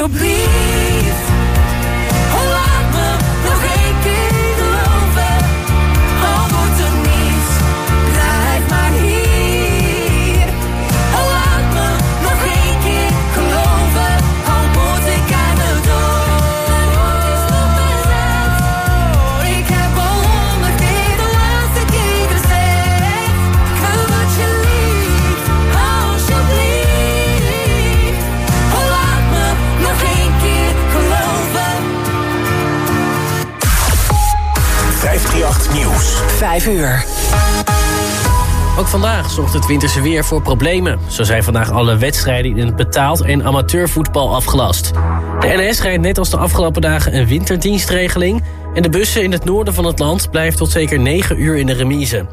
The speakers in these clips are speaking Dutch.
to be 5 uur. Ook vandaag zorgt het winterse weer voor problemen. Zo zijn vandaag alle wedstrijden in het betaald en amateurvoetbal afgelast. De NS rijdt net als de afgelopen dagen een winterdienstregeling... en de bussen in het noorden van het land blijven tot zeker 9 uur in de remise.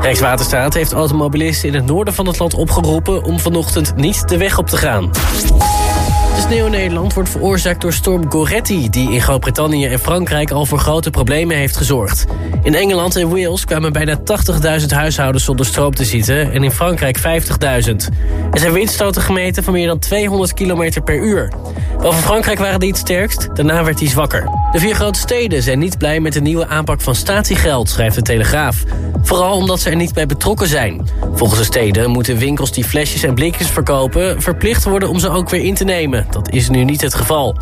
Rijkswaterstaat heeft automobilisten in het noorden van het land opgeroepen... om vanochtend niet de weg op te gaan. Sneeuw Nederland wordt veroorzaakt door storm Goretti... die in Groot-Brittannië en Frankrijk al voor grote problemen heeft gezorgd. In Engeland en Wales kwamen bijna 80.000 huishoudens zonder stroom te zitten... en in Frankrijk 50.000. Er zijn windstoten gemeten van meer dan 200 km per uur. Boven Frankrijk waren die het sterkst, daarna werd hij zwakker. De vier grote steden zijn niet blij met de nieuwe aanpak van statiegeld... schrijft de Telegraaf. Vooral omdat ze er niet bij betrokken zijn. Volgens de steden moeten winkels die flesjes en blikjes verkopen... verplicht worden om ze ook weer in te nemen. Is nu niet het geval.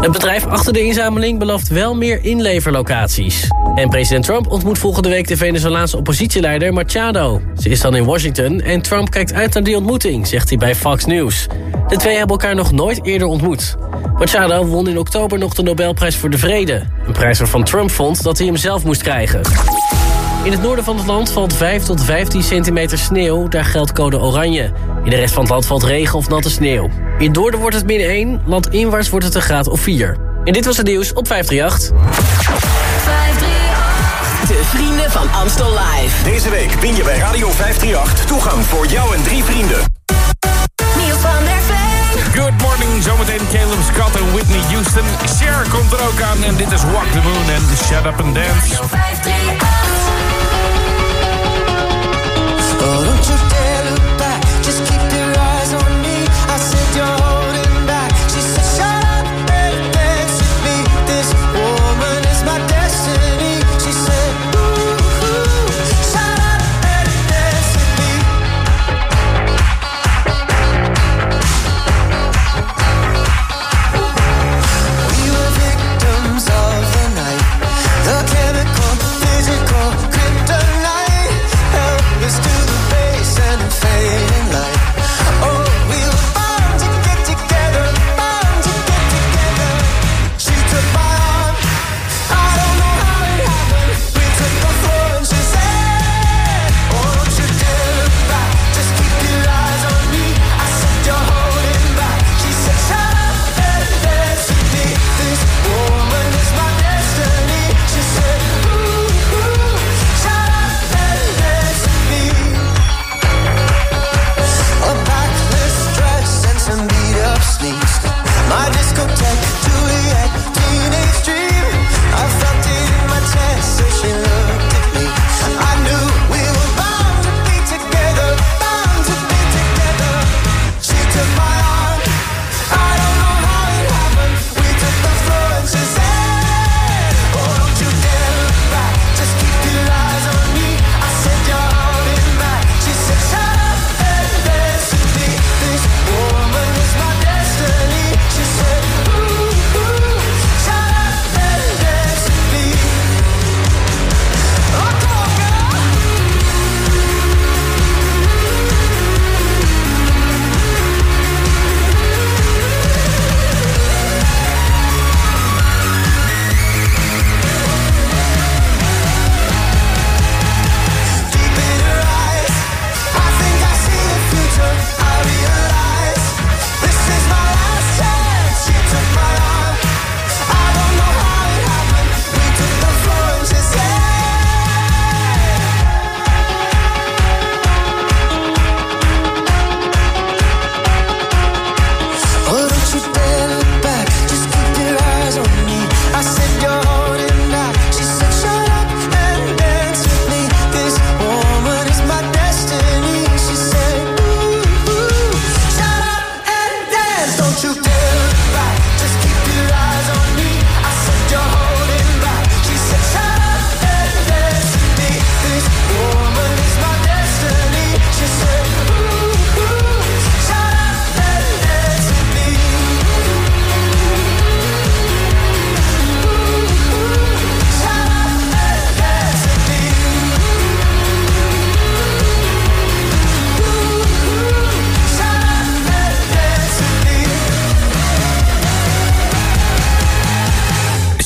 Het bedrijf achter de inzameling belooft wel meer inleverlocaties. En president Trump ontmoet volgende week de Venezolaanse oppositieleider Machado. Ze is dan in Washington en Trump kijkt uit naar die ontmoeting, zegt hij bij Fox News. De twee hebben elkaar nog nooit eerder ontmoet. Machado won in oktober nog de Nobelprijs voor de Vrede. Een prijs waarvan Trump vond dat hij hem zelf moest krijgen. In het noorden van het land valt 5 tot 15 centimeter sneeuw. Daar geldt code oranje. In de rest van het land valt regen of natte sneeuw. In het noorden wordt het min 1, landinwaarts wordt het een graad of 4. En dit was het nieuws op 538. De vrienden van Amstel Live. Deze week win je bij Radio 538 toegang voor jou en drie vrienden. Niels van der Veen. Good morning, zometeen Caleb Scott en Whitney Houston. Cher komt er ook aan en dit is Walk the Moon en Shut Up and Dance. Radio 538.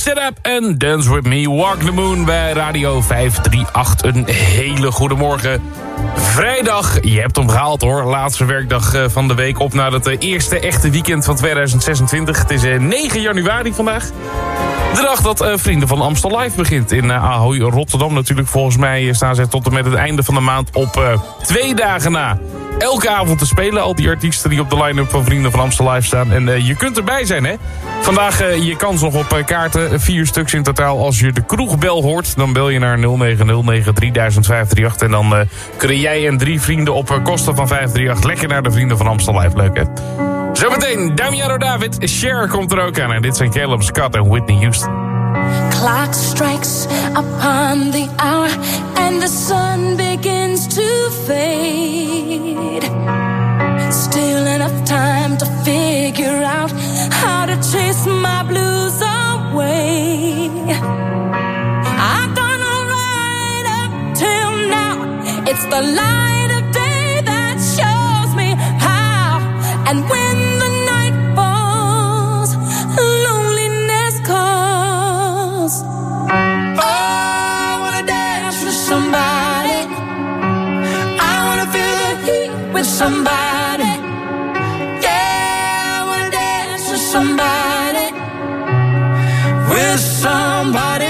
Snap en Dance With Me, Walk the Moon bij Radio 538. Een hele goede morgen. Vrijdag, je hebt hem gehaald hoor. Laatste werkdag eh, van de week op naar het eh, eerste echte weekend van 2026. Het is 9 eh, januari vandaag. De dag dat Vrienden van Amstel Live begint in uh, Ahoy, Rotterdam natuurlijk. Volgens mij staan zij tot en met het einde van de maand op twee dagen na. Elke avond te spelen, al die artiesten die op de line-up van Vrienden van Amstel Live staan. En je kunt erbij zijn, hè? Vandaag je kans nog op kaarten, vier stuks in totaal. Als je de kroegbel hoort, dan bel je naar 0909-3058. En dan kunnen jij en drie vrienden op kosten van 538 lekker naar de Vrienden van Amstel Live. Leuk, hè? Zometeen, Damiano David, Cher komt er ook aan. En dit zijn Caleb Scott en Whitney Houston. Clock strikes upon the hour and the sun begins to fade. Still enough time to figure out how to chase my blues away. I've done alright up till now. It's the light of day that shows me how and when. Somebody. Yeah, I wanna dance with somebody. With somebody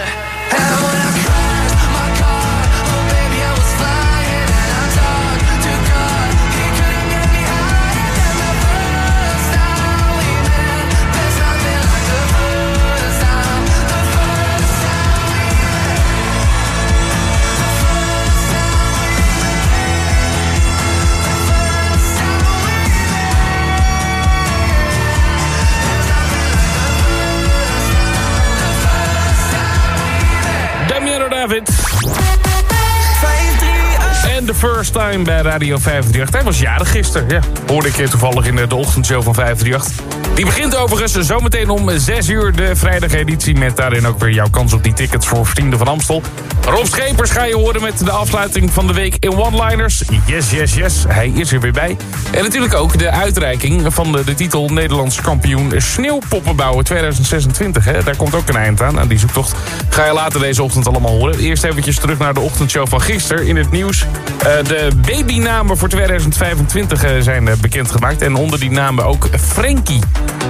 David. En de first time bij Radio 538. Hij was jarig gisteren, ja. Hoorde ik toevallig in de, de ochtendshow van 538. Die begint overigens zometeen om 6 uur de vrijdageditie... met daarin ook weer jouw kans op die tickets voor Vrienden van Amstel. Rob Schepers ga je horen met de afsluiting van de week in One-Liners. Yes, yes, yes, hij is er weer bij. En natuurlijk ook de uitreiking van de, de titel Nederlands kampioen Sneeuwpoppenbouwen 2026. Hè. Daar komt ook een eind aan, aan die zoektocht. Ga je later deze ochtend allemaal horen. Eerst eventjes terug naar de ochtendshow van gisteren in het nieuws. Eh, de babynamen voor 2025 eh, zijn eh, bekendgemaakt. En onder die namen ook Frenkie.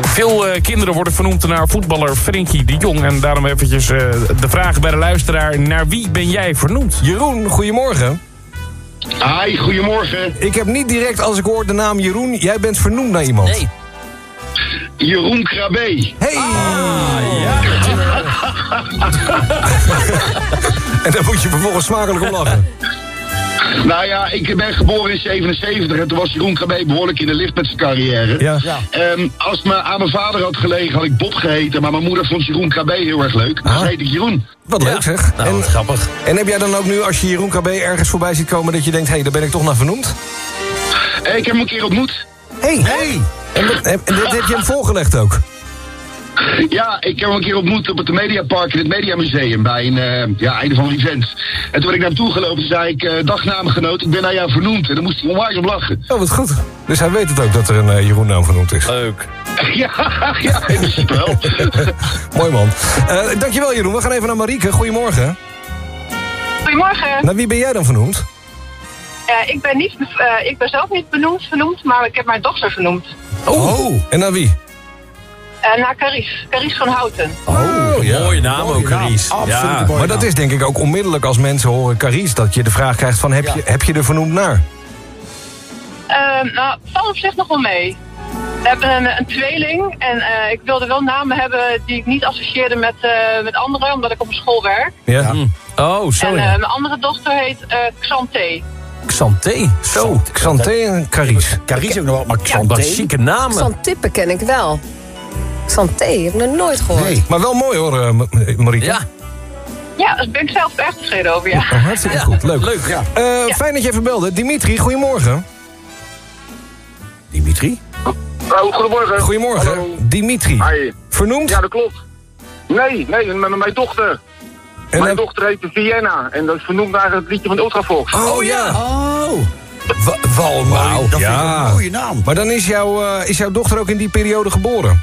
Veel kinderen worden vernoemd naar voetballer Frenkie de Jong. En daarom eventjes de vraag bij de luisteraar. Naar wie ben jij vernoemd? Jeroen, goedemorgen. Hi, goedemorgen. Ik heb niet direct als ik hoor de naam Jeroen, jij bent vernoemd naar iemand. Nee. Jeroen Krabbe. Hey! en daar moet je vervolgens smakelijk om lachen. Nou ja, ik ben geboren in 77 en toen was Jeroen Krabbe behoorlijk in de lift met zijn carrière. Ja. Ehm, als het me aan mijn vader had gelegen, had ik Bob geheten. Maar mijn moeder vond Jeroen Krabbe heel erg leuk. Dus Ah. heet ik Jeroen. Wat leuk zeg. Nou, en, wat grappig. en heb jij dan ook nu, als je Jeroen KB ergens voorbij ziet komen... dat je denkt, hé, hey, daar ben ik toch naar vernoemd? Eh, ik heb hem een keer ontmoet. Hé! Hey. En, wat- en, en dit heb je hem voorgelegd ook? Ja, ik heb hem een keer ontmoet op het Mediapark in het Mediamuseum bij een eh, ja, einde van een event. En toen ben ik naar hem toe gelopen, zei ik, eh dag namengenoot, ik ben naar jou vernoemd. En dan moest hij onwijs om lachen. Oh, wat goed. Dus hij weet het ook dat er een eh, Jeroen naam vernoemd is. Leuk. ja, ja, in principe wel. Mooi man. Eh, dankjewel Jeroen. We gaan even naar Marieke. Goedemorgen. Goedemorgen. Naar wie ben jij dan vernoemd? Eh, ik, ben niet, eh, ik ben zelf niet benoemd, vernoemd, maar ik heb mijn dochter vernoemd. Oh. En naar wie? Eh, naar Caries. Caries van Houten. Oh, ja. Mooie naam ook, Caries. Ja. mooie Maar dat naam. is denk ik ook onmiddellijk als mensen horen Carice... dat je de vraag krijgt van heb, Ja. je, heb je er vernoemd naar? Eh, nou, valt op zich nog wel mee. We hebben een, een tweeling en eh, ik wilde wel namen hebben die ik niet associeerde met, eh, met anderen, omdat ik op een school werk. Ja. Oh, zo en ja. eh, mijn andere dochter heet eh Xanté. Xanté. Zo, Xanté en Carice. Carice ook nog wel, maar Xanté? chique namen. Xantippe ken ik wel. Xanté, heb ik nog nooit gehoord. Nee. Maar wel mooi hoor, eh, Marieke. Ja, Ja, daar ben ik zelf echt tevreden over, ja. Oh, hartstikke goed, leuk. leuk. Ja. Eh, Fijn dat je even belde. Dimitri, goedemorgen. Dimitri? Oh, goedemorgen. Goedemorgen. Hallo. Dimitri. Hi. Vernoemd? Ja, dat klopt. Nee, nee, met mijn dochter. En mijn dan- dochter heet Vienna. En dat is vernoemd naar het liedje van Ultrafox. Oh ja. Oh. Wa- Wel mooi. Dat vind ik Ja. een mooie naam. Maar dan is, jouw eh, is jouw dochter ook in die periode geboren?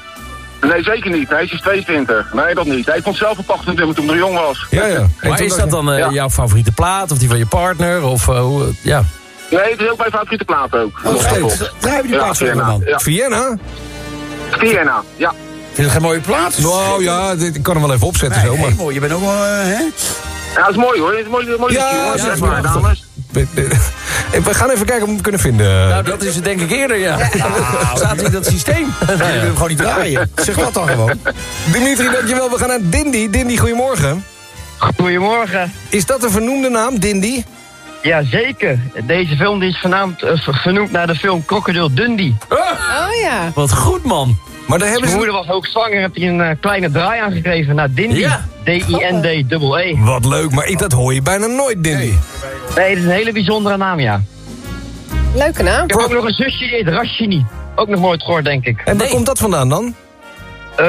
Nee, zeker niet. Hij is 22. Nee, dat niet. Hij vond zelf op 28 toen hij jong was. Ja, ja. En Maar is dat dan eh, Ja. jouw favoriete plaat of die van je partner? Of eh, hoe, ja. Nee, het is ook mijn favoriete plaat ook. Oh, steeds. Draai die Ja, plaats voor me, Vienna. man. Ja. Vienna? Vienna, ja. Vind je het geen mooie plaats? Nou ja, dit, ik kan hem wel even opzetten Nee, zo. Maar... mooi. Je bent ook wel, eh, hè? Ja, dat is mooi hoor. Het is een mooi, mooi Ja, liedje, hoor. ja, Zeg ja, maar, ja. dames. Eh, We gaan even kijken of we hem kunnen vinden. Nou, dat is het denk ik eerder, ja. Staat in dat systeem. Je wil hem gewoon niet draaien. Zeg dat dan gewoon. Dimitri, dankjewel. We gaan naar Dindy. Dindy, goedemorgen. Goedemorgen. Is dat een vernoemde naam, Dindy? Jazeker. Deze film die is vernaamd, eh, ver- vernoemd naar de film Crocodile Dundee. Oh ja. Wat goed, man. Maar daar hebben Mijn ze... moeder was hoogzwanger, heeft hij een eh, kleine draai aangegeven naar Dindy. Ja. D-I-N-D-E-E. Wat leuk, maar ik, dat hoor je bijna nooit, Dindy. Nee, dat is een hele bijzondere naam, ja. Leuke naam. Ik heb ook nog een zusje die heet Rashini. Ook nog nooit gehoord, denk ik. En waar Nee. komt dat vandaan dan? Eh,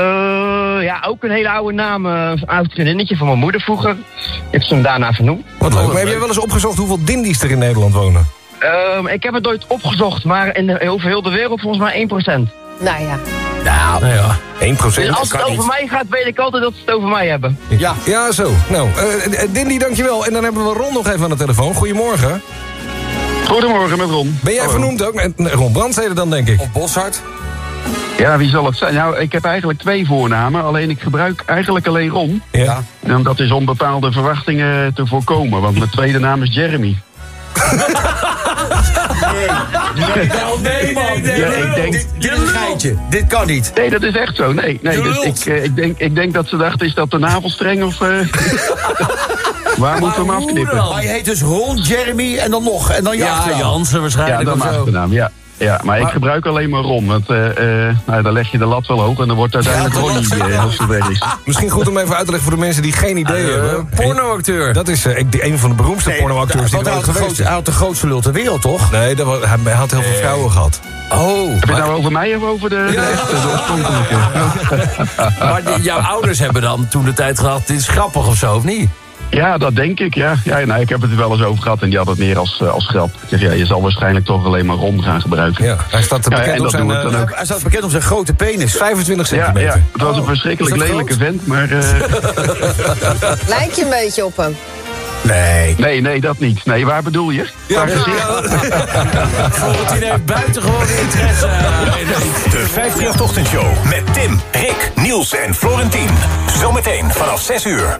ja, ook een hele oude naam. eh, Een oud vriendinnetje van mijn moeder vroeger. Ik heb ze hem daarna vernoemd. Wat leuk. Maar heb jij wel eens opgezocht hoeveel Dindies er in Nederland wonen? Ehm, ik heb het nooit opgezocht, maar in de, over heel de wereld volgens mij 1%. Nou ja. Nou, ja. 1% Dus als het over mij gaat, weet ik altijd dat ze het over mij hebben. Ja. Ja, zo. Nou, eh, eh, Dindy, dankjewel. En dan hebben we Ron nog even aan de telefoon. Goedemorgen. Goedemorgen met Ron. Ben jij vernoemd ook? Ron Brandstede dan, denk ik. Of Boshart? Ja, wie zal het zijn? Nou, ik heb eigenlijk twee voornamen. Alleen ik gebruik eigenlijk alleen Ron. Ja. En dat is om bepaalde verwachtingen te voorkomen. Want mijn tweede naam is Jeremy. nee. Ja, ik denk... Dit, dit is een geintje. Dit kan niet. Nee, dat is echt zo. Nee, nee dus ik, eh, ik, denk, ik denk dat ze dachten, is dat de navelstreng of... eh, Waar moeten we hem afknippen? Maar je heet dus Ron, Jeremy en dan nog. En dan Ja, achternaam. Jansen Ja, waarschijnlijk dat of maakt zo. de naam, ja. Ja, maar, ik gebruik alleen maar Ron. Want eh, eh, nou, dan leg je de lat wel hoog en dan wordt uiteindelijk Ja, Ronnie eh, als het weg is. Misschien goed om even uit te leggen voor de mensen die geen idee hebben. Pornoacteur. Dat is eh, ik- die- een van de beroemdste pornoacteurs die er hij ooit had, de geweest hij had de grootste lul ter wereld, toch? Nee, dat was, hij, had heel veel vrouwen gehad. Oh. Heb je het nou over mij of over de, de echte, de oorspronkelijke? Maar die- jouw ouders hebben dan toen de tijd gehad, dit is grappig of zo, of niet? Ja, dat denk ik, ja. ja nou, ik heb het er wel eens over gehad en die had het meer als, eh, als grap. Ik zeg, ja, je zal waarschijnlijk toch alleen maar Ron gaan gebruiken. Ja, hij staat Ja, bekend dat zijn doen we dan ook. Hij staat bekend om zijn grote penis. 25 Ja, ja, centimeter. het was een verschrikkelijk is dat lelijke groot? vent, maar... eh, Lijk je een beetje op hem? Nee. nee, nee, dat niet. Nee, waar bedoel je? Ja, Waar gezicht? Volgens hij heeft buitengewoon interesse. De 538 Ochtendshow met Tim, Rick, Niels en Florentien. Zometeen vanaf 6 uur.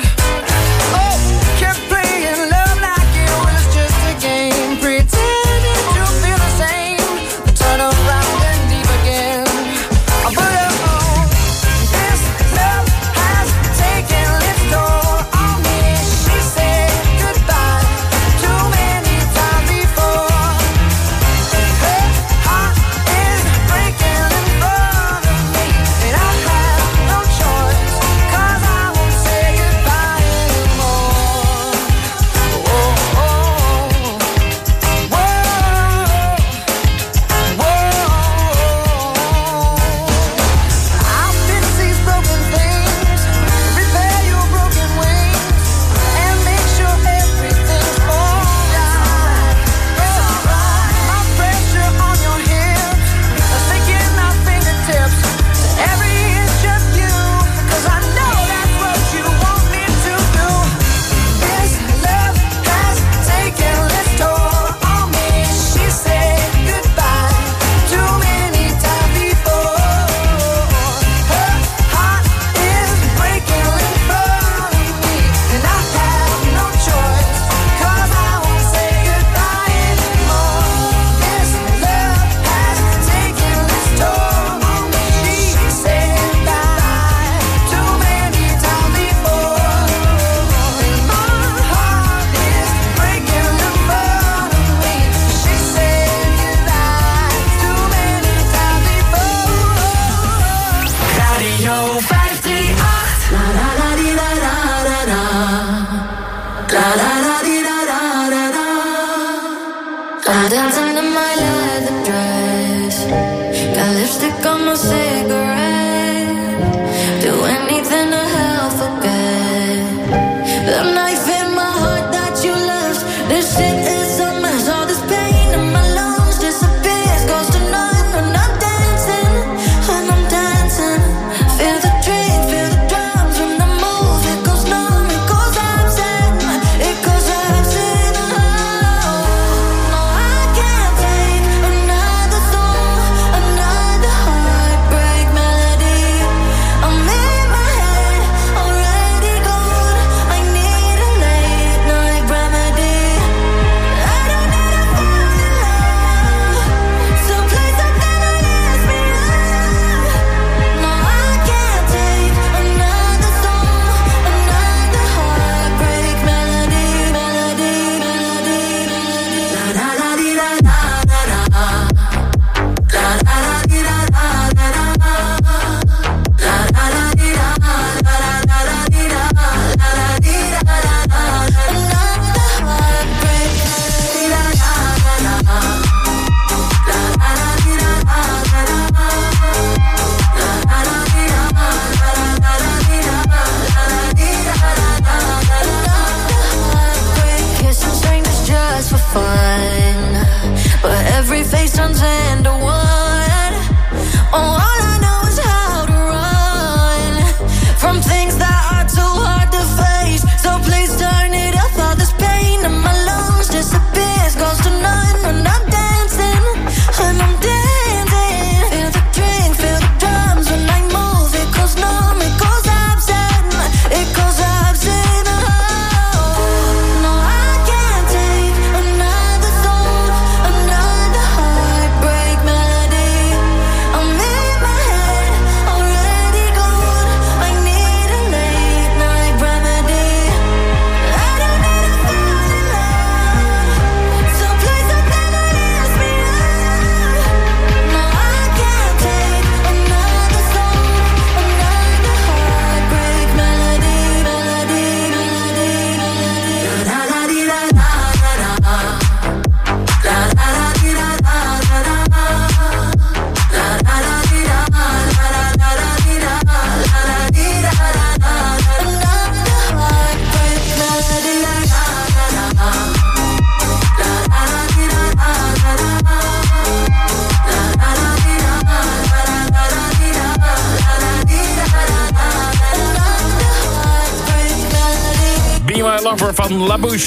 sometimes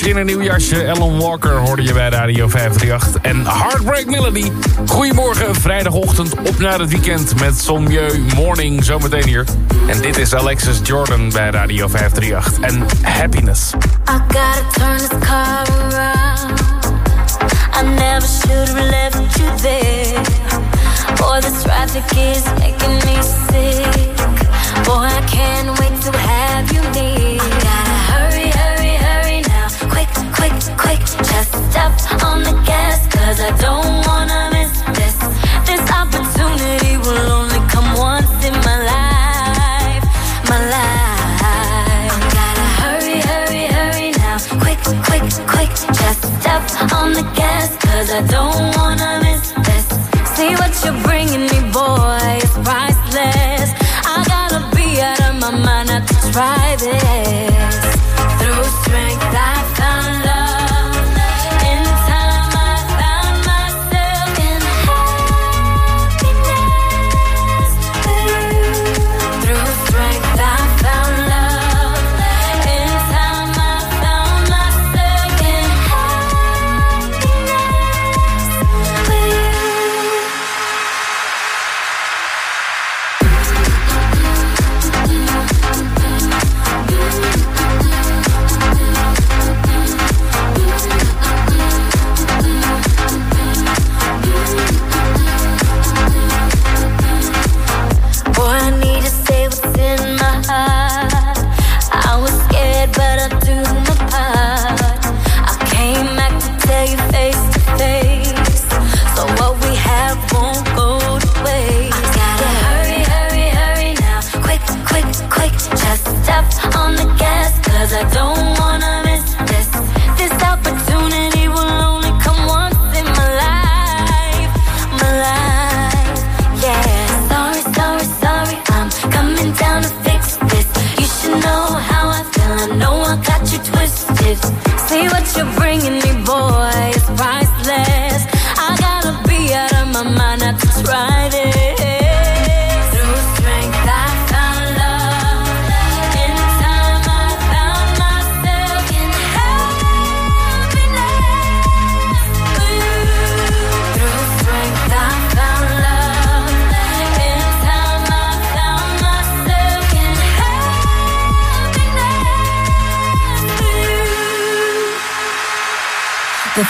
In een nieuw jasje. Ellen Walker hoorde je bij Radio 538. En Heartbreak Melody. Goedemorgen, vrijdagochtend op naar het weekend met Somjeu Morning zometeen hier. En dit is Alexis Jordan bij Radio 538. En Happiness. I gotta turn this car around. I never should have left you there. Boy, this traffic is making me sick. Boy, I can't wait to have you near. quick, just stepped on the gas, cause I don't wanna miss this. This opportunity will only come once in my life, my life. I gotta hurry, hurry, hurry now. Quick, quick, quick, just on the I don't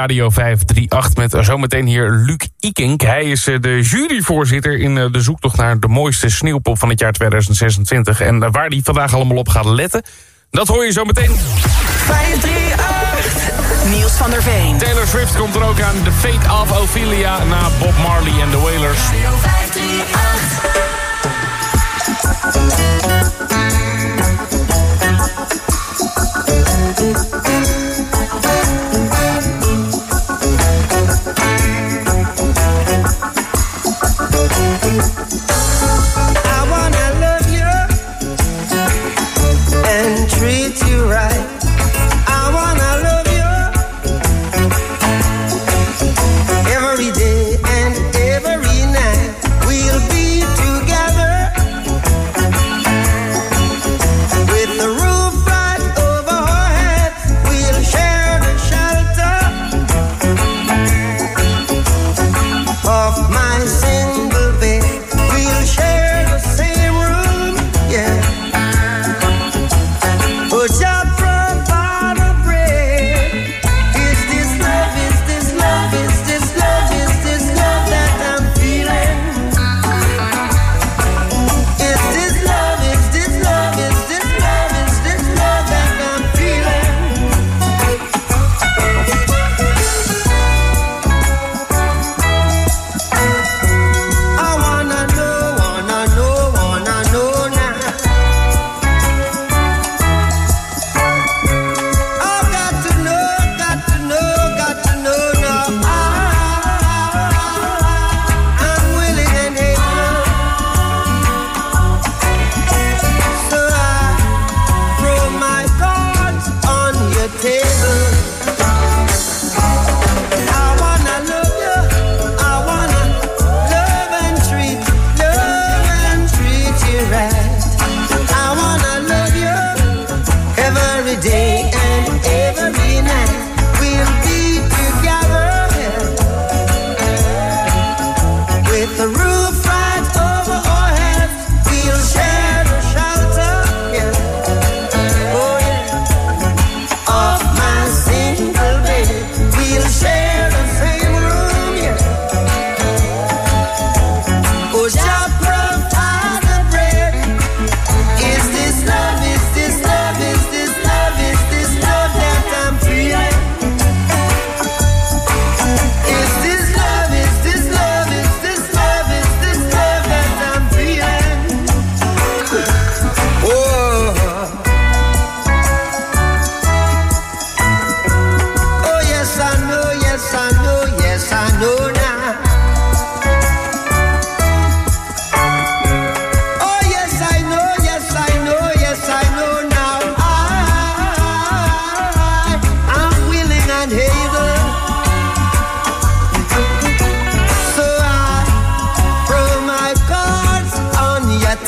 Radio 538 met zometeen hier Luc Ikink. Hij is eh, de juryvoorzitter in eh, de zoektocht naar de mooiste sneeuwpop van het jaar 2026. En eh, waar hij vandaag allemaal op gaat letten, dat hoor je zometeen. 538. Niels van der Veen. Taylor Swift komt er ook aan. The Fate of Ophelia na Bob Marley en de Wailers. Radio 538.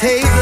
Table.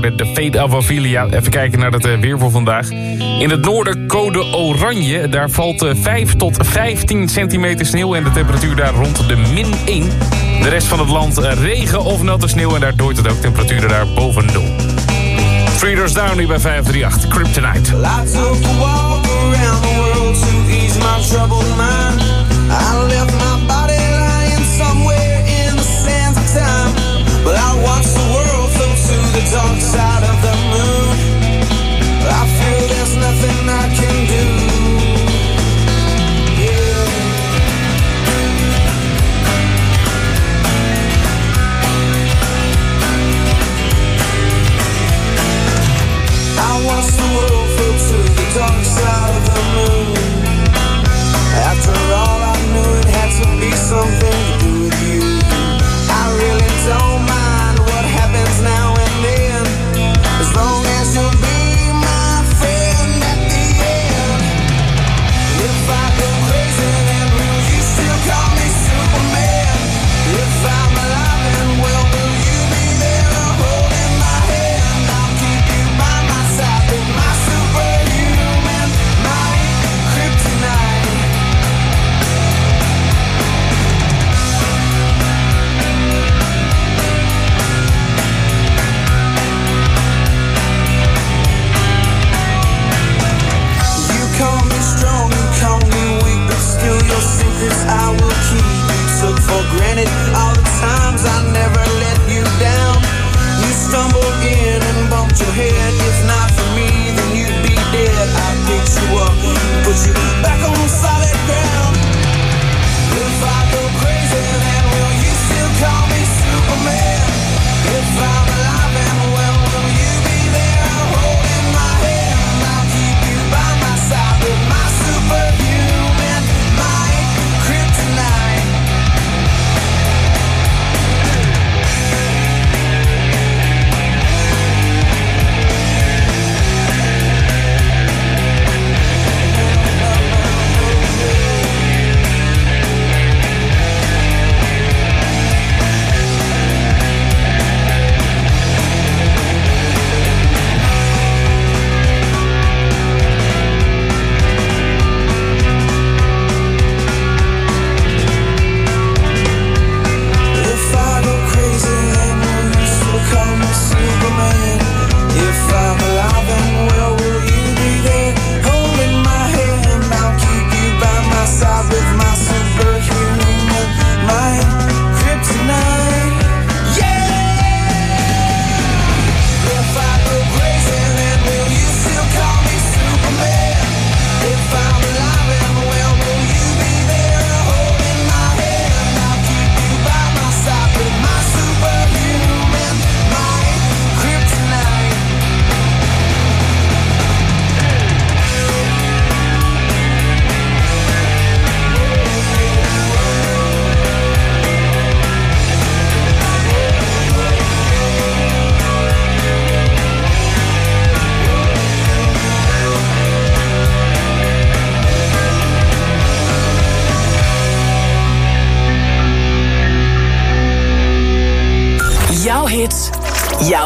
De fade Fate of Ophelia. Even kijken naar het eh, weer voor vandaag. In het noorden code oranje. Daar valt eh, 5 tot 15 centimeter sneeuw en de temperatuur daar rond de min 1. De rest van het land eh, regen of natte sneeuw en daar dooit het ook temperaturen daar boven 0. Freeders Down hier bij 538, Kryptonite. Walk around the world to ease my troubled mind. I my dark side of the moon. I feel there's nothing I can do. Yeah. I the world to the dark side of the moon. After all, I knew it had to be something.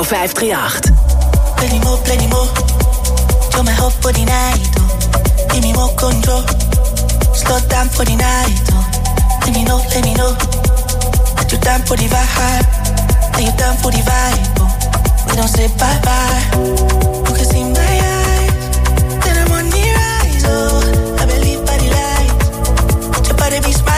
Jouw 538. Plenty more, more. My night. Oh. Give me more night. Oh. Let me know, me know. Down vibe. Down for the vibe. Oh. We don't say bye. You can see my eyes. That I'm on the rise. I believe by the light. Be.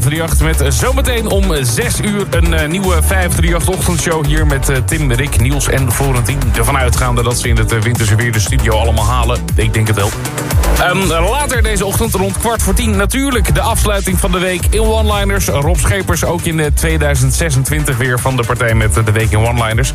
538 met zometeen om 6 uur een eh, nieuwe 538 ochtendshow hier met eh, Tim, Rick, Niels en Florentien. Ervan uitgaande dat ze in het eh, winterse weer de studio allemaal halen. Ik denk het wel. Ehm, later deze ochtend rond kwart voor tien natuurlijk de afsluiting van de week in One-Liners. Rob Schepers ook in eh, 2026 weer van de partij met de week in One-Liners.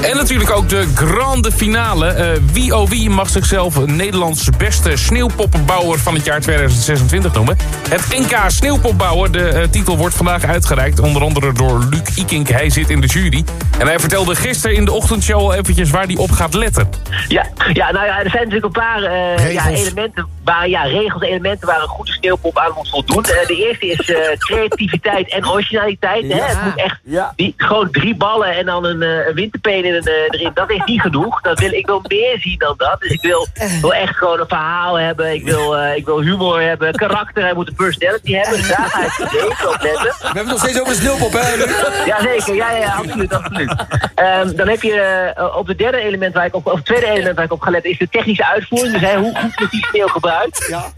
En natuurlijk ook de grande finale. Eh, wie oh wie mag zichzelf Nederlands beste sneeuwpoppenbouwer van het jaar 2026 noemen. Het NK Sneeuwpopbouwer, de eh, titel wordt vandaag uitgereikt. Onder andere door Luc Ikink, hij zit in de jury. En hij vertelde gisteren in de ochtendshow al eventjes waar hij op gaat letten. Ja, ja, nou ja, er zijn natuurlijk een paar eh, ja, elementen, waar, ja, regels, elementen waar een goede sneeuwpop aan moet voldoen. Eh, de eerste is eh, creativiteit en originaliteit. Hè? Het moet echt die, gewoon drie ballen en dan een, eh, een winterpeen in, erin. Dat is niet genoeg. Dat wil, ik wil meer zien dan dat. Dus ik wil, wil echt gewoon een verhaal hebben. Ik wil, ik wil humor hebben, karakter. Hij moet een personality hebben. Dus daar ga ik zeker op letten. We hebben het nog steeds over de sneeuwpop, hè? Jazeker, ja, ja, absoluut, absoluut. Ehm, dan heb je op het derde element waar ik op, of het tweede element waar ik op ga letten, is de technische uitvoering. Dus hè, hoe goed wordt die sneeuw gebruikt?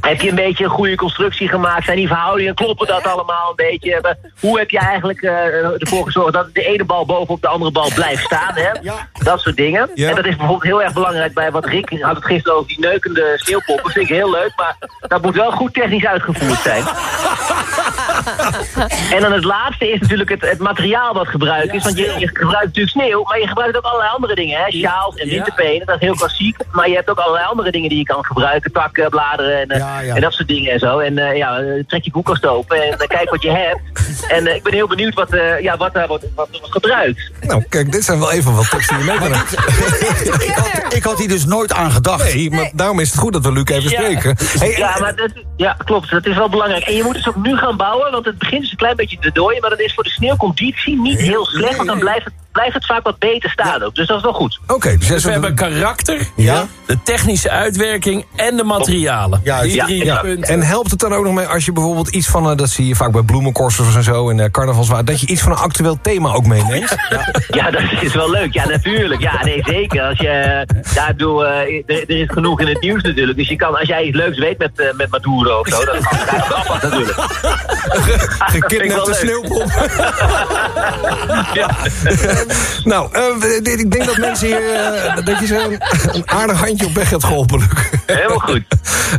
Heb je een beetje een goede constructie gemaakt? Zijn die verhoudingen, kloppen dat allemaal een beetje? Hoe heb je eigenlijk eh, ervoor gezorgd dat de ene bal bovenop de andere bal blijft staan? Hè? Dat soort dingen. Ja. En dat is bijvoorbeeld heel erg belangrijk bij wat Rick had het gisteren over die neukende sneeuwpoppen. vind ik heel leuk, maar dat moet wel goed technisch uitgevoerd zijn. En dan het laatste is natuurlijk het, het materiaal wat gebruikt is. Want je, je gebruikt natuurlijk sneeuw, maar je gebruikt ook allerlei andere dingen. Hè? Sjaals en winterpenen, dat is heel klassiek. Maar je hebt ook allerlei andere dingen die je kan gebruiken. Takken, bladeren en, en dat soort dingen en zo. En eh, ja, eh, trek je koelkast open en eh, kijk wat je hebt. En eh, ik ben heel benieuwd wat, eh, ja, wat daar wordt, wat wordt gebruikt. Nou, kijk, dit zijn wel even wat tips die je mee kan hebben. Ik had, ik had hier dus nooit aan gedacht. Nee, maar daarom is het goed dat we Luc even Ja. spreken. Hey, ja, maar dat, ja, klopt. Dat is wel belangrijk. En je moet dus ook nu gaan bouwen, want het begint dus een klein beetje te dooien. Maar dat is voor de sneeuwconditie niet heel slecht, want dan blijft het blijft het vaak wat beter staan ook. Dus dat is wel goed. Oké, dus we hebben karakter, Ja. de technische uitwerking en de materialen. Ja, Die ja, drie ja. punten. En helpt het dan ook nog mee als je bijvoorbeeld iets van... eh, dat zie je vaak bij bloemenkorsters en zo en uh, carnavalswaar... dat je iets van een actueel thema ook meeneemt? Ja, dat is wel leuk. Ja, natuurlijk. Ja, nee, zeker. Als je, ja, ik bedoel, eh, er, er is genoeg in het nieuws natuurlijk. Dus je kan, als jij iets leuks weet met, eh, met Maduro of zo, dat is altijd grappig natuurlijk. Gekidnapte sneeuwpop. nou, eh, ik denk dat mensen hier... eh, dat je ze een, een aardig handje op weg hebt geholpen, Luc. Helemaal goed.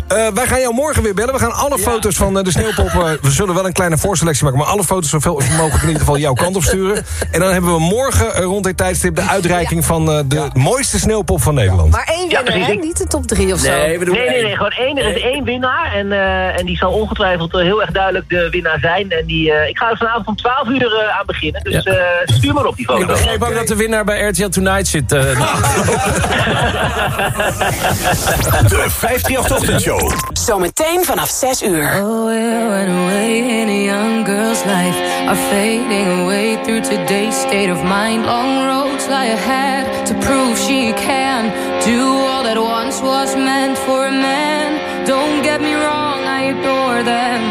Eh, wij gaan jou morgen weer bellen. We gaan alle foto's van de sneeuwpop... eh, we zullen wel een kleine voorselectie maken... maar alle foto's zoveel mogelijk in ieder geval jouw kant op sturen. En dan hebben we morgen rond dit tijdstip... de uitreiking van eh, de mooiste sneeuwpop van Nederland. Maar één winnaar, hè? Niet de top drie of zo. Nee, nee, nee, gewoon één. Er is één winnaar. En, eh, en die zal ongetwijfeld heel erg duidelijk de winnaar zijn. En die, eh, ik ga er vanavond om 12 uur eh, aan beginnen. Dus eh, stuur maar op die foto. Ik begreep ook dat de winnaar bij RTL Tonight zit. eh, De 538-ochtendshow. Zometeen vanaf 6 uur. Oh, where went away in a young girl's life are fading away through today's state of mind. Long roads lie ahead to prove she can do all that once was meant for a man. Don't get me wrong, I adore them,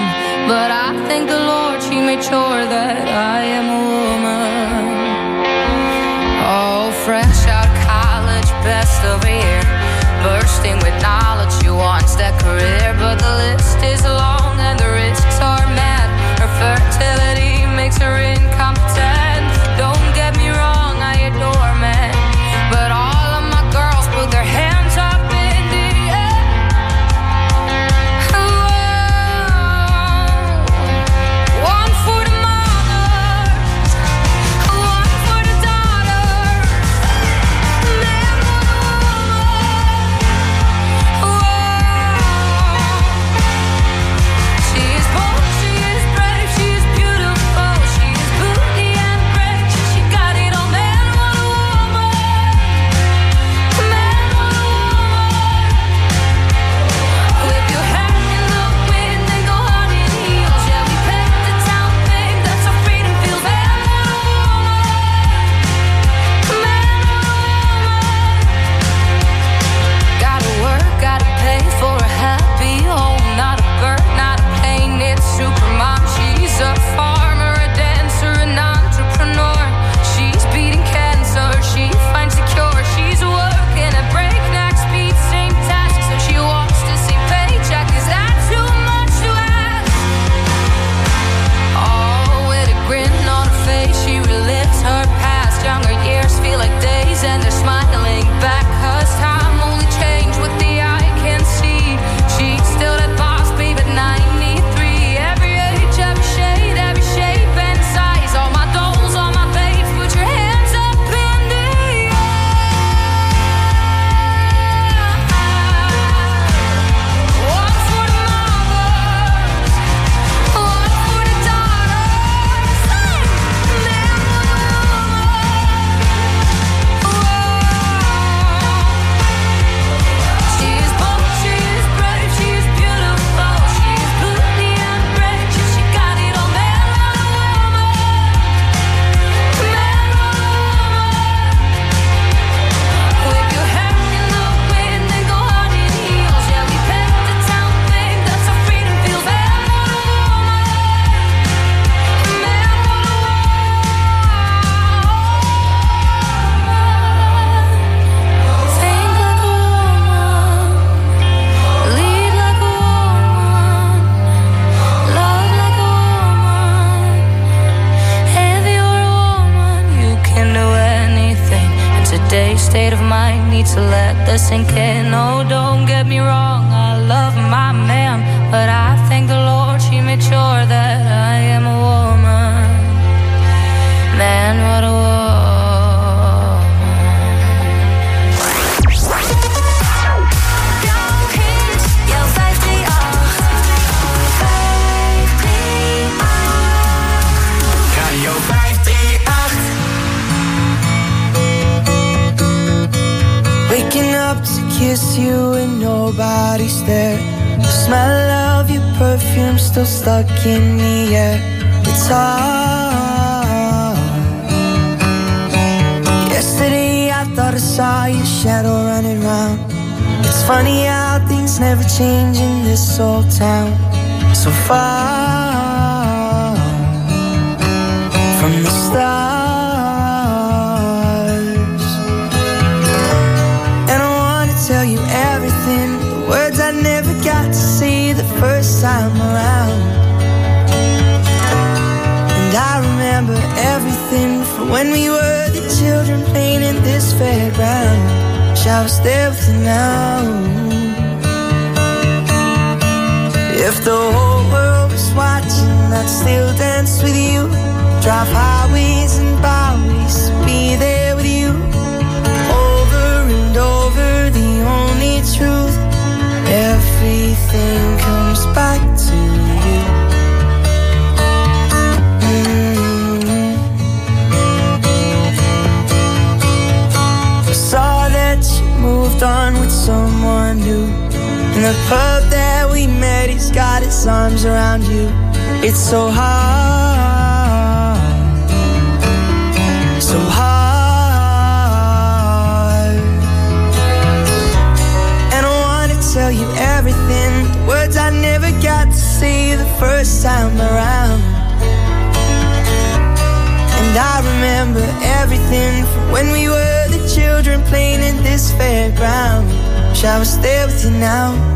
but I thank the Lord she made sure that I am a woman. List is long to It's so hard, so hard. And I wanna tell you everything, the words I never got to say the first time around. And I remember everything from when we were the children playing in this fairground. Shall I stay with you now?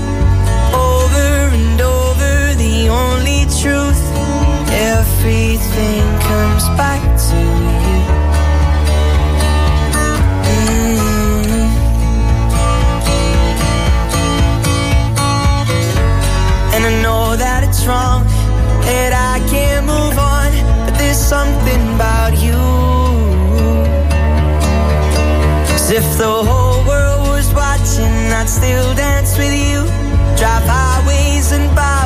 Truth. Everything comes back to you. Mm. And I know that it's wrong, that I can't move on, but there's something about you. Cause if the whole world was watching, I'd still dance with you. Drive highways and byways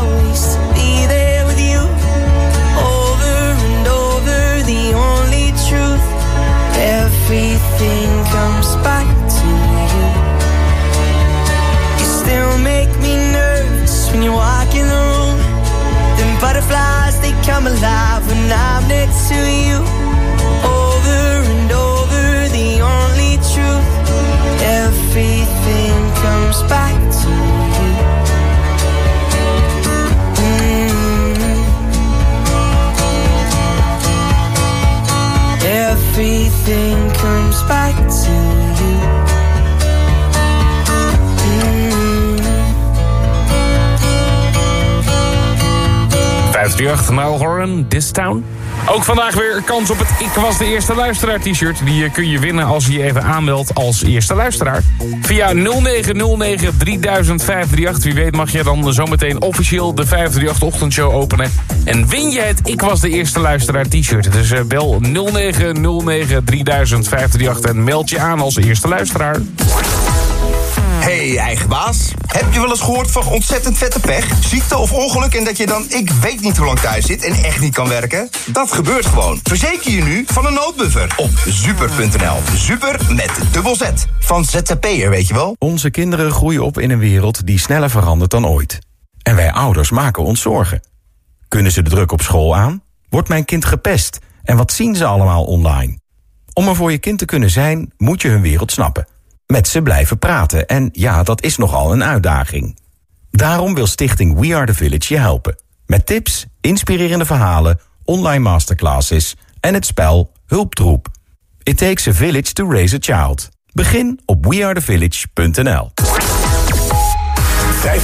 538, Nile Horan, This Town. Ook vandaag weer kans op het Ik was de eerste luisteraar t-shirt. Die eh, kun je winnen als je je even aanmeldt als eerste luisteraar. Via 0909 300538. Wie weet mag je dan zometeen officieel de 538 ochtendshow openen. En win je het Ik was de eerste luisteraar t-shirt. Dus eh, bel 0909 300538 en meld je aan als eerste luisteraar. Hey, eigen baas. Heb je wel eens gehoord van ontzettend vette pech, ziekte of ongeluk... en dat je dan ik weet niet hoe lang thuis zit en echt niet kan werken? Dat gebeurt gewoon. Verzeker je nu van een noodbuffer op super.nl. Super met dubbel Z. Van ZZP'er, weet je wel? Onze kinderen groeien op in een wereld die sneller verandert dan ooit. En wij ouders maken ons zorgen. Kunnen ze de druk op school aan? Wordt mijn kind gepest? En wat zien ze allemaal online? Om er voor je kind te kunnen zijn, moet je hun wereld snappen. Met ze blijven praten en ja, dat is nogal een uitdaging. Daarom wil stichting We Are The Village je helpen. Met tips, inspirerende verhalen, online masterclasses en het spel Hulptroep. It takes a village to raise a child. Begin op wearethevillage.nl